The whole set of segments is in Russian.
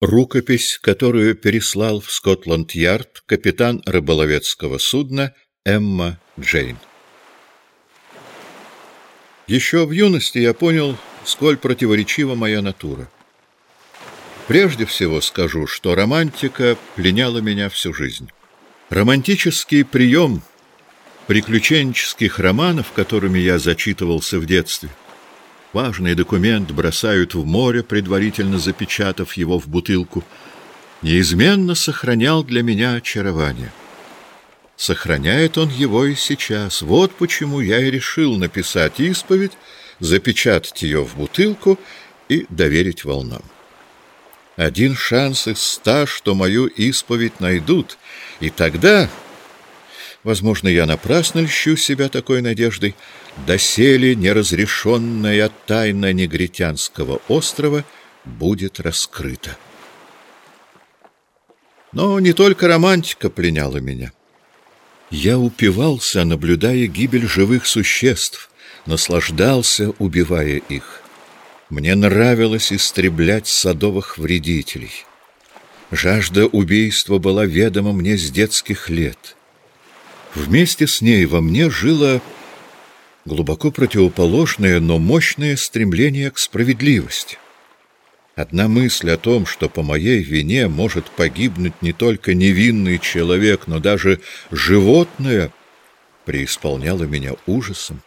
Рукопись, которую переслал в Скотланд-Ярд капитан рыболовецкого судна Эмма Джейн. Еще в юности я понял, сколь противоречива моя натура. Прежде всего скажу, что романтика пленяла меня всю жизнь. Романтический прием приключенческих романов, которыми я зачитывался в детстве — Важный документ бросают в море, предварительно запечатав его в бутылку. Неизменно сохранял для меня очарование. Сохраняет он его и сейчас. Вот почему я и решил написать исповедь, запечатать ее в бутылку и доверить волнам. Один шанс из ста, что мою исповедь найдут, и тогда Возможно, я напрасно льщу себя такой надеждой. Доселе неразрешенная тайна негритянского острова будет раскрыта. Но не только романтика пленяла меня. Я упивался, наблюдая гибель живых существ, наслаждался, убивая их. Мне нравилось истреблять садовых вредителей. Жажда убийства была ведома мне с детских лет — Вместе с ней во мне жило глубоко противоположное, но мощное стремление к справедливости. Одна мысль о том, что по моей вине может погибнуть не только невинный человек, но даже животное, преисполняла меня ужасом.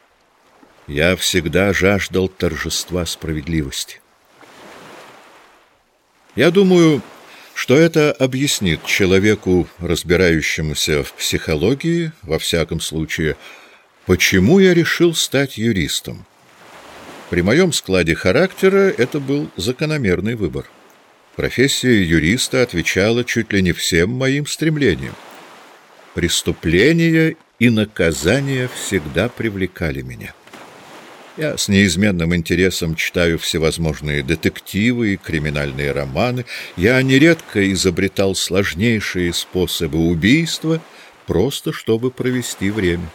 Я всегда жаждал торжества справедливости. Я думаю, что это объяснит человеку, разбирающемуся в психологии, во всяком случае, почему я решил стать юристом? При моем складе характера это был закономерный выбор. Профессия юриста отвечала чуть ли не всем моим стремлениям. Преступления и наказания всегда привлекали меня. Я с неизменным интересом читаю всевозможные детективы и криминальные романы. Я нередко изобретал сложнейшие способы убийства, просто чтобы провести время.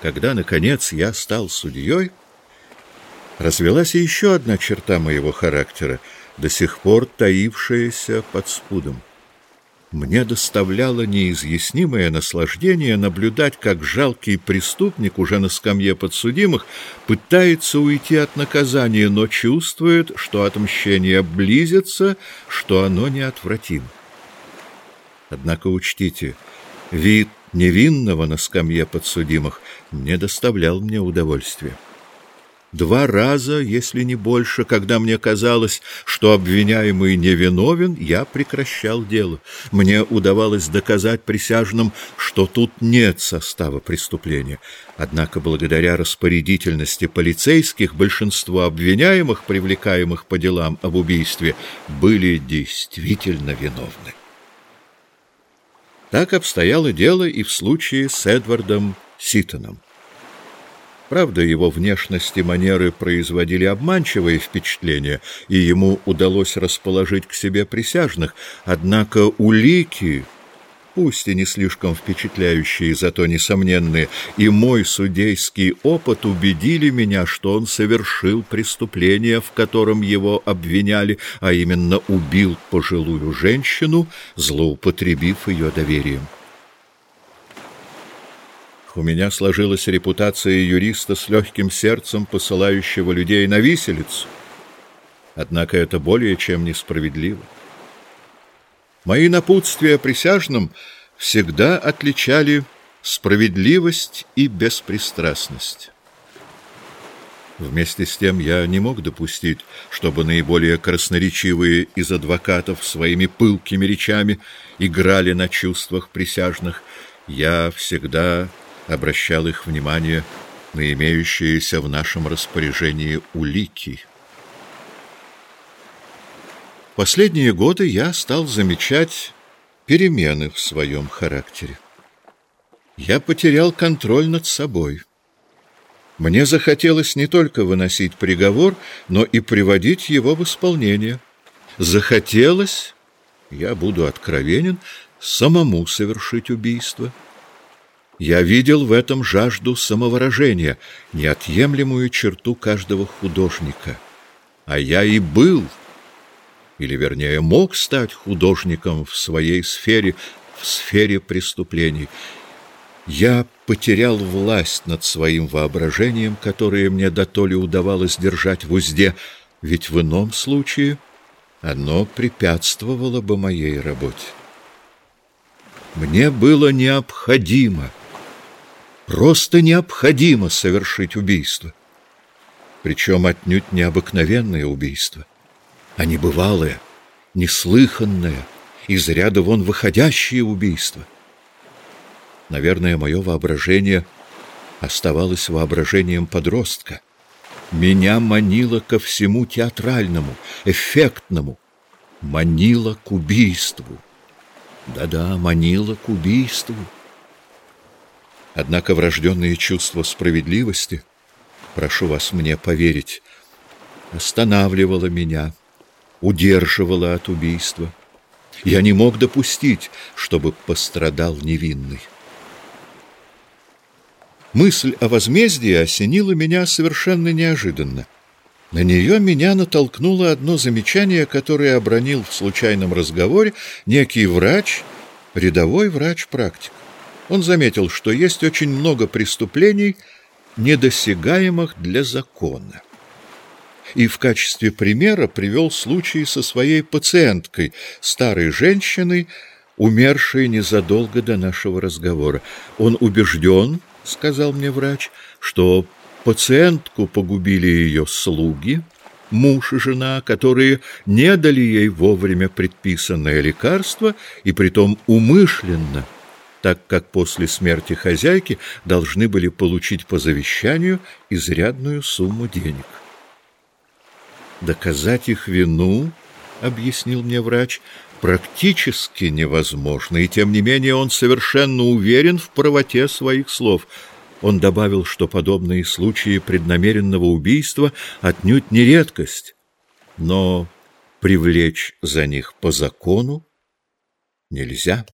Когда, наконец, я стал судьей, развелась еще одна черта моего характера, до сих пор таившаяся под спудом. Мне доставляло неизъяснимое наслаждение наблюдать, как жалкий преступник уже на скамье подсудимых пытается уйти от наказания, но чувствует, что отмщение близится, что оно неотвратимо. Однако учтите, вид невинного на скамье подсудимых не доставлял мне удовольствия. Два раза, если не больше, когда мне казалось, что обвиняемый невиновен, я прекращал дело. Мне удавалось доказать присяжным, что тут нет состава преступления. Однако, благодаря распорядительности полицейских, большинство обвиняемых, привлекаемых по делам об убийстве, были действительно виновны. Так обстояло дело и в случае с Эдвардом Ситоном. Правда, его внешность и манеры производили обманчивое впечатление, и ему удалось расположить к себе присяжных, однако улики, пусть и не слишком впечатляющие, зато несомненные, и мой судейский опыт убедили меня, что он совершил преступление, в котором его обвиняли, а именно убил пожилую женщину, злоупотребив ее доверием. У меня сложилась репутация юриста с легким сердцем, посылающего людей на виселицу. Однако это более чем несправедливо. Мои напутствия присяжным всегда отличали справедливость и беспристрастность. Вместе с тем я не мог допустить, чтобы наиболее красноречивые из адвокатов своими пылкими речами играли на чувствах присяжных. Я всегда обращал их внимание на имеющиеся в нашем распоряжении улики. Последние годы я стал замечать перемены в своем характере. Я потерял контроль над собой. Мне захотелось не только выносить приговор, но и приводить его в исполнение. Захотелось, я буду откровенен, самому совершить убийство. Я видел в этом жажду самовыражения, неотъемлемую черту каждого художника. А я и был или, вернее, мог стать художником в своей сфере, в сфере преступлений. Я потерял власть над своим воображением, которое мне дотоле удавалось держать в узде, ведь в ином случае оно препятствовало бы моей работе. Мне было необходимо, просто необходимо совершить убийство. Причем отнюдь необыкновенное убийство, а небывалое, неслыханное, из ряда вон выходящее убийство. Наверное, мое воображение оставалось воображением подростка. Меня манило ко всему театральному, эффектному, манило к убийству. Да-да, манило к убийству. Однако врожденные чувства справедливости, прошу вас мне поверить, останавливало меня, удерживало от убийства. Я не мог допустить, чтобы пострадал невинный. Мысль о возмездии осенила меня совершенно неожиданно. На нее меня натолкнуло одно замечание, которое обронил в случайном разговоре некий врач, рядовой врач-практик. Он заметил, что есть очень много преступлений, недосягаемых для закона. И в качестве примера привел случай со своей пациенткой, старой женщиной, умершей незадолго до нашего разговора. Он убежден, — сказал мне врач, — что пациентку погубили ее слуги, муж и жена, которые не дали ей вовремя предписанное лекарство, и притом умышленно, так как после смерти хозяйки должны были получить по завещанию изрядную сумму денег. Доказать их вину, — объяснил мне врач, — практически невозможно, и тем не менее он совершенно уверен в правоте своих слов. Он добавил, что подобные случаи преднамеренного убийства отнюдь не редкость, но привлечь за них по закону нельзя.